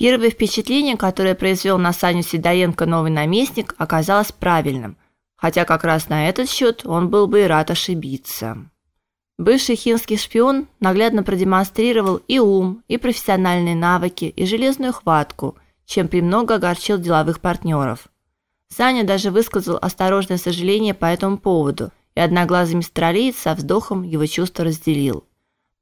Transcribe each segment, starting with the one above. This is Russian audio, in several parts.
Первое впечатление, которое произвел на Саню Сидоренко новый наместник, оказалось правильным, хотя как раз на этот счет он был бы и рад ошибиться. Бывший хинский шпион наглядно продемонстрировал и ум, и профессиональные навыки, и железную хватку, чем премного огорчил деловых партнеров. Саня даже высказал осторожное сожаление по этому поводу, и одноглазый мистралиец со вздохом его чувства разделил.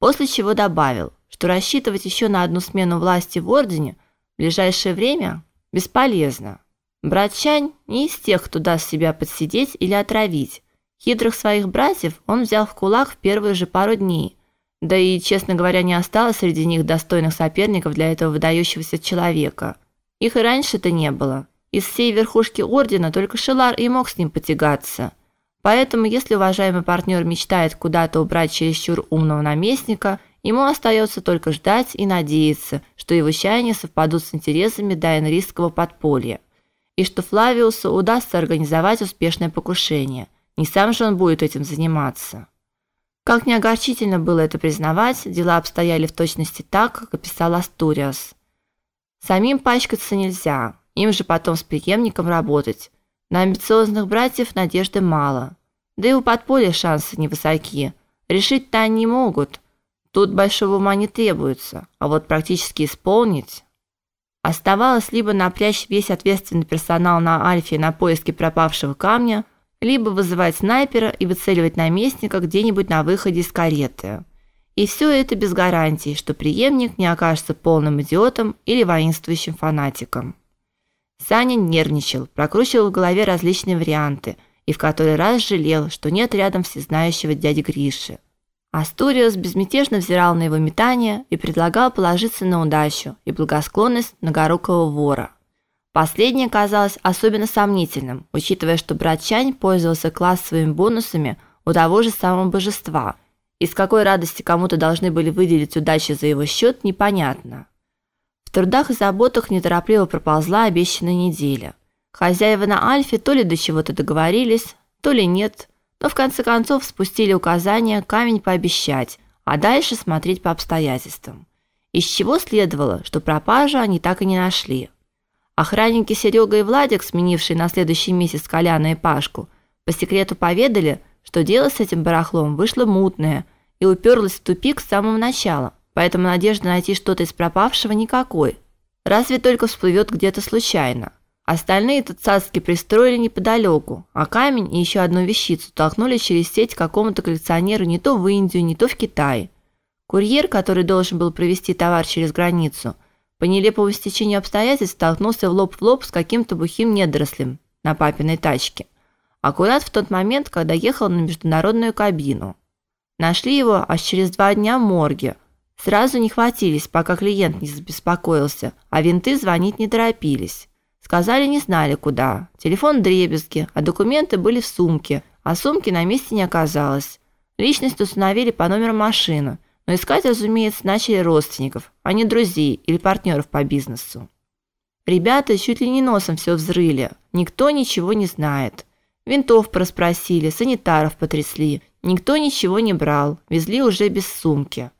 После чего добавил, что рассчитывать еще на одну смену власти в ордене – ближайшее время бесполезно. Брат Чань не из тех, кто даст себя подсидеть или отравить. Хитрых своих братьев он взял в кулак в первые же пару дней. Да и, честно говоря, не осталось среди них достойных соперников для этого выдающегося человека. Их и раньше-то не было. Из всей верхушки ордена только Шелар и мог с ним потягаться. Поэтому, если уважаемый партнер мечтает куда-то убрать чересчур умного наместника, Ему остается только ждать и надеяться, что его чаяния совпадут с интересами дайнрийского подполья, и что Флавиусу удастся организовать успешное покушение. Не сам же он будет этим заниматься. Как не огорчительно было это признавать, дела обстояли в точности так, как описал Астуриас. Самим пачкаться нельзя, им же потом с преемником работать. На амбициозных братьев надежды мало. Да и у подполья шансы невысоки. Решить-то они могут – Тут большого ума не требуется, а вот практически исполнить оставалось либо напрячь весь ответственный персонал на Альфе на поиски пропавшего камня, либо вызывать снайпера и выцеливать наместника где-нибудь на выходе из кареты. И все это без гарантии, что преемник не окажется полным идиотом или воинствующим фанатиком. Саня нервничал, прокручивал в голове различные варианты и в который раз жалел, что нет рядом всезнающего дяди Гриши. Астуриус безмятежно взирал на его метания и предлагал положиться на удачу и благосклонность многорукого вора. Последнее казалось особенно сомнительным, учитывая, что брат Чань пользовался классовыми бонусами у того же самого божества, и с какой радости кому-то должны были выделить удачу за его счет, непонятно. В трудах и заботах неторопливо проползла обещанная неделя. Хозяева на Альфе то ли до чего-то договорились, то ли нет – но в конце концов спустили указание камень пообещать, а дальше смотреть по обстоятельствам. Из чего следовало, что пропажу они так и не нашли. Охранники Серега и Владик, сменившие на следующий месяц Коляна и Пашку, по секрету поведали, что дело с этим барахлом вышло мутное и уперлось в тупик с самого начала, поэтому надежды найти что-то из пропавшего никакой. Разве только всплывет где-то случайно. Остальные тут цацки пристроили неподалеку, а камень и еще одну вещицу толкнули через сеть какому-то коллекционеру не то в Индию, не то в Китай. Курьер, который должен был провести товар через границу, по нелепому стечению обстоятельств столкнулся в лоб в лоб с каким-то бухим недорослем на папиной тачке. Аккурат в тот момент, когда ехал на международную кабину. Нашли его аж через два дня в морге. Сразу не хватились, пока клиент не забеспокоился, а винты звонить не торопились. Сказали, не знали куда. Телефон дребезги, а документы были в сумке, а сумки на месте не оказалось. Личность установили по номеру машины, но искать, разумеется, начали родственников, а не друзей или партнеров по бизнесу. Ребята чуть ли не носом все взрыли. Никто ничего не знает. Винтов проспросили, санитаров потрясли. Никто ничего не брал, везли уже без сумки.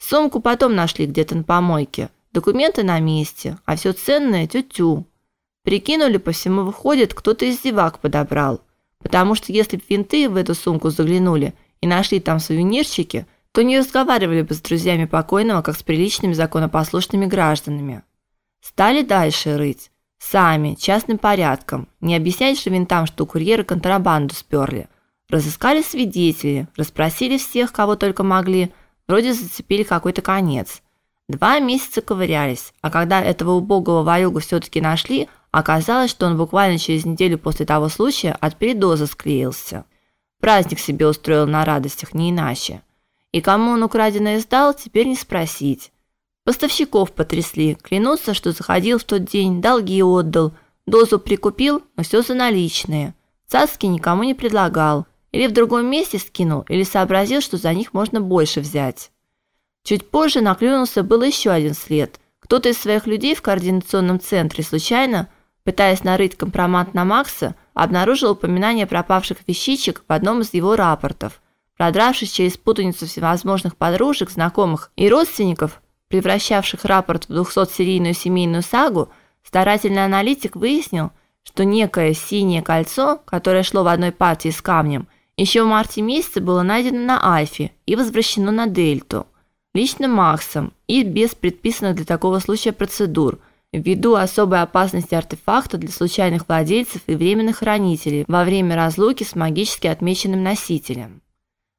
Сумку потом нашли где-то на помойке. Документы на месте, а все ценное тю-тю. Прикинули, по всему выходит, кто-то из зевак подобрал. Потому что если б винты в эту сумку заглянули и нашли там сувенирчики, то не разговаривали бы с друзьями покойного, как с приличными законопослушными гражданами. Стали дальше рыть. Сами, частным порядком. Не объяснять же винтам, что курьеры контрабанду сперли. Разыскали свидетелей, расспросили всех, кого только могли, вроде зацепили какой-то конец. Два месяца ковырялись, а когда этого убогого варюгу все таки нашли, Оказалось, что он буквально через неделю после того случая от передоза склеился. Праздник себе устроил на радостях, не иначе. И кому он украденное сдал, теперь не спросить. Поставщиков потрясли, клянутся, что заходил в тот день, долги отдал, дозу прикупил, но все за наличные. Цацки никому не предлагал. Или в другом месте скинул, или сообразил, что за них можно больше взять. Чуть позже наклюнулся был еще один след. Кто-то из своих людей в координационном центре случайно пытаясь нарыть компромат на Макса, обнаружил упоминание пропавших вещичек в одном из его рапортов. Продравшись через путаницу всевозможных подружек, знакомых и родственников, превращавших рапорт в 200-серийную семейную сагу, старательный аналитик выяснил, что некое синее кольцо, которое шло в одной партии с камнем, еще в марте месяце было найдено на Альфе и возвращено на Дельту. Лично Максом и без предписанных для такого случая процедур, ввиду особой опасности артефакта для случайных владельцев и временных хранителей во время разлуки с магически отмеченным носителем.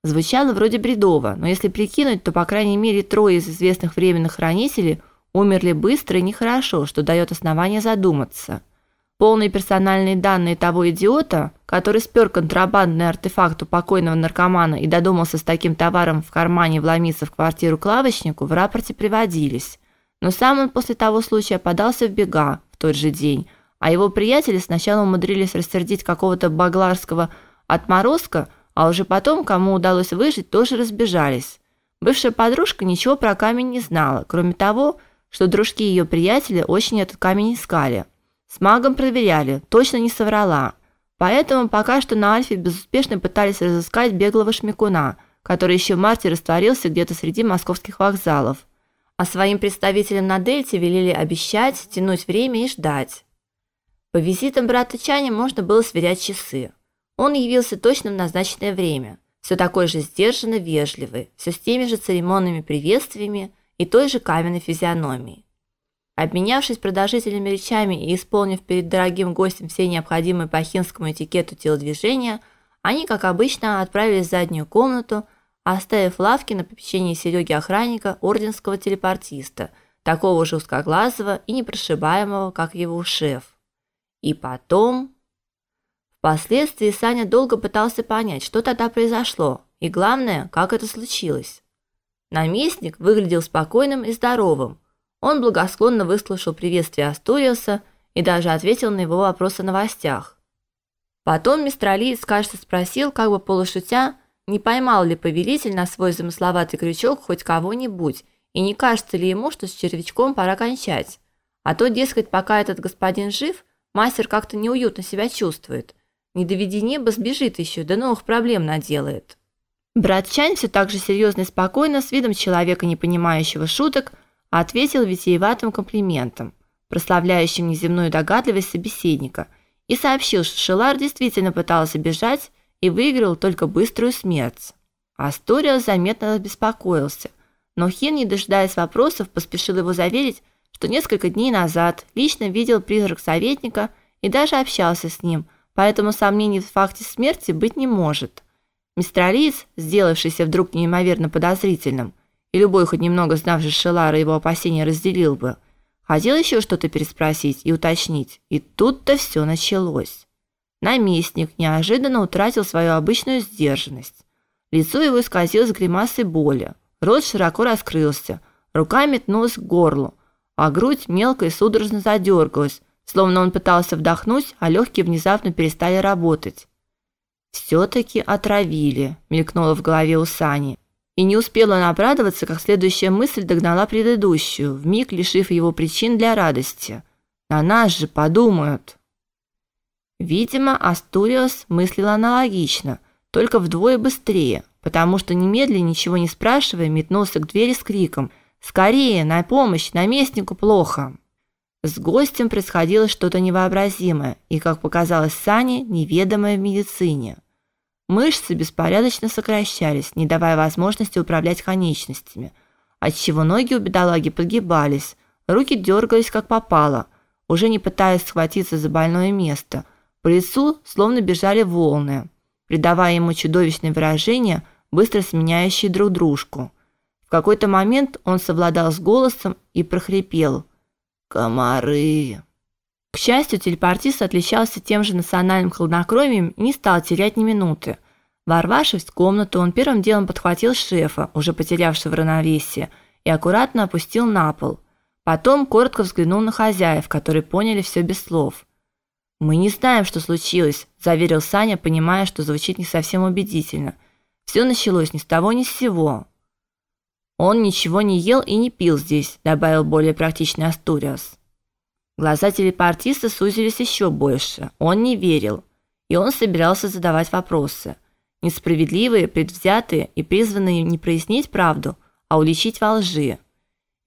Звучало вроде бредово, но если прикинуть, то по крайней мере трое из известных временных хранителей умерли быстро и нехорошо, что дает основание задуматься – Полные персональные данные того идиота, который спер контрабандный артефакт у покойного наркомана и додумался с таким товаром в кармане вломиться в квартиру клавочнику, в рапорте приводились. Но сам он после того случая подался в бега в тот же день, а его приятели сначала умудрились рассердить какого-то багларского отморозка, а уже потом, кому удалось выжить, тоже разбежались. Бывшая подружка ничего про камень не знала, кроме того, что дружки ее приятеля очень этот камень искали – с магом проверяли, точно не соврала. Поэтому пока что на Альфе безуспешно пытались разыскать беглого шмекуна, который еще в марте растворился где-то среди московских вокзалов. А своим представителям на Дельте велели обещать, тянуть время и ждать. По визитам брата Чани можно было сверять часы. Он явился точно в назначенное время, все такой же сдержанно вежливый, все с теми же церемонными приветствиями и той же каменной физиономией. Обменявшись продолжительными речами и исполнив перед дорогим гостем все необходимые по хинскому этикету телодвижения, они, как обычно, отправились в заднюю комнату, оставив лавки на попечении Сереги охранника, орденского телепортиста, такого же узкоглазого и непрошибаемого, как его шеф. И потом... Впоследствии Саня долго пытался понять, что тогда произошло, и главное, как это случилось. Наместник выглядел спокойным и здоровым, он благосклонно выслушал приветствие Астуриуса и даже ответил на его вопросы о новостях. Потом мистралиец, кажется, спросил, как бы полушутя, не поймал ли повелитель на свой замысловатый крючок хоть кого-нибудь, и не кажется ли ему, что с червячком пора кончать. А то, дескать, пока этот господин жив, мастер как-то неуютно себя чувствует. Не доведи небо, сбежит еще, да новых проблем наделает. Брат Чань все так же серьезно и спокойно, с видом человека, не понимающего шуток, ответил витиеватым комплиментом, прославляющим неземную догадливость собеседника, и сообщил, что Шелар действительно пытался бежать и выиграл только быструю смерть. Асториус заметно беспокоился, но Хин, не дожидаясь вопросов, поспешил его заверить, что несколько дней назад лично видел призрак советника и даже общался с ним, поэтому сомнений в факте смерти быть не может. Мистралиец, сделавшийся вдруг неимоверно подозрительным, и любой хоть немного знавший Шелара его опасения разделил бы. Хотел еще что-то переспросить и уточнить, и тут-то все началось. Наместник неожиданно утратил свою обычную сдержанность. Лицо его исказилось гримасой боли, рот широко раскрылся, рука метнулась к горлу, а грудь мелко и судорожно задергалась, словно он пытался вдохнуть, а легкие внезапно перестали работать. «Все-таки отравили», — мелькнуло в голове у Сани. И не успел он обрадоваться, как следующая мысль догнала предыдущую, вмиг лишив его причин для радости. На нас же подумают. Видимо, Астуриос мыслил аналогично, только вдвое быстрее, потому что немедленно, ничего не спрашивая, метнулся к двери с криком: "Скорее, на помощь, наместнику плохо!" С гостем происходило что-то невообразимое и, как показалось Сане, неведомое в медицине. Мышцы беспорядочно сокращались, не давая возможности управлять конечностями, отчего ноги у бедолаги подгибались, руки дергались как попало, уже не пытаясь схватиться за больное место. По лицу словно бежали волны, придавая ему чудовищное выражение, быстро сменяющие друг дружку. В какой-то момент он совладал с голосом и прохрипел: "Комары". К счастью, телепортист отличался тем же национальным хладнокровием и не стал терять ни минуты. Ворвавшись в комнату, он первым делом подхватил шефа, уже потерявшего равновесие, и аккуратно опустил на пол. Потом коротко взглянул на хозяев, которые поняли все без слов. Мы не знаем, что случилось, заверил Саня, понимая, что звучит не совсем убедительно. Все началось ни с того ни с сего. Он ничего не ел и не пил здесь, добавил более практичный Астуриас. Глаза телепортиста сузились еще больше. Он не верил, и он собирался задавать вопросы, несправедливые, предвзятые и призванные не прояснить правду, а уличить во лжи.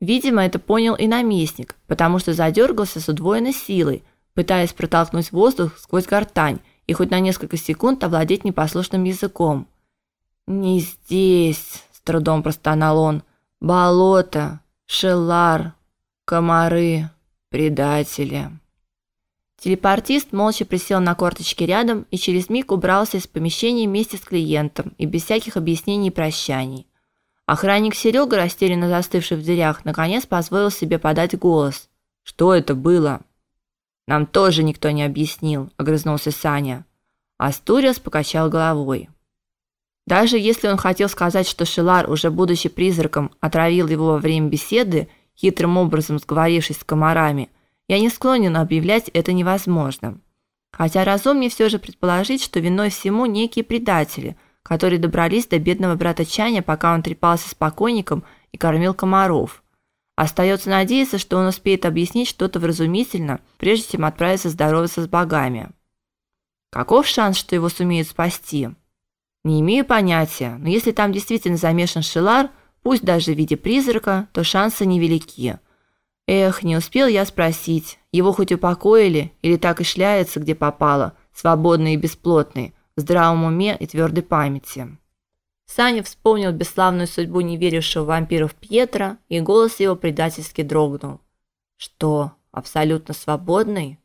Видимо, это понял и наместник, потому что задергался с удвоенной силой, пытаясь протолкнуть воздух сквозь гортань и хоть на несколько секунд овладеть непослушным языком. «Не здесь», – с трудом простонал он, – «болото, шелар, комары, предатели». Телепортист молча присел на корточки рядом и через миг убрался из помещения вместе с клиентом и без всяких объяснений и прощаний. Охранник Серега, растерянно застывший в дверях, наконец позволил себе подать голос. Что это было? Нам тоже никто не объяснил, огрызнулся Саня. Астуриас покачал головой. Даже если он хотел сказать, что Шилар, уже будучи призраком, отравил его во время беседы, хитрым образом сговорившись с комарами, я не склонен объявлять это невозможным. Хотя разумнее все же предположить, что виной всему некие предатели, которые добрались до бедного брата Чаня, пока он трепался с покойником и кормил комаров. Остается надеяться, что он успеет объяснить что-то вразумительно, прежде чем отправиться здороваться с богами. Каков шанс, что его сумеют спасти? Не имею понятия, но если там действительно замешан Шилар, пусть даже в виде призрака, то шансы невелики. Эх, не успел я спросить, его хоть упокоили или так и шляется, где попало, свободный и бесплотный, в здравом уме и твердой памяти. Саня вспомнил бесславную судьбу неверившего в вампиров Пьетра, и голос его предательски дрогнул. Что, абсолютно свободный?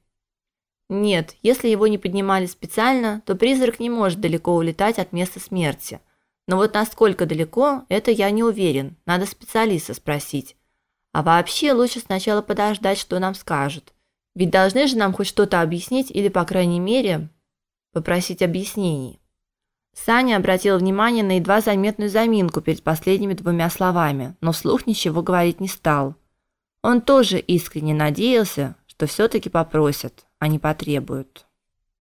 Нет, если его не поднимали специально, то призрак не может далеко улетать от места смерти. Но вот насколько далеко, это я не уверен, надо специалиста спросить. А вообще лучше сначала подождать, что нам скажут. Ведь должны же нам хоть что-то объяснить или, по крайней мере, попросить объяснений. Саня обратил внимание на едва заметную заминку перед последними двумя словами, но вслух ничего говорить не стал. Он тоже искренне надеялся, что все таки попросят, а не потребуют.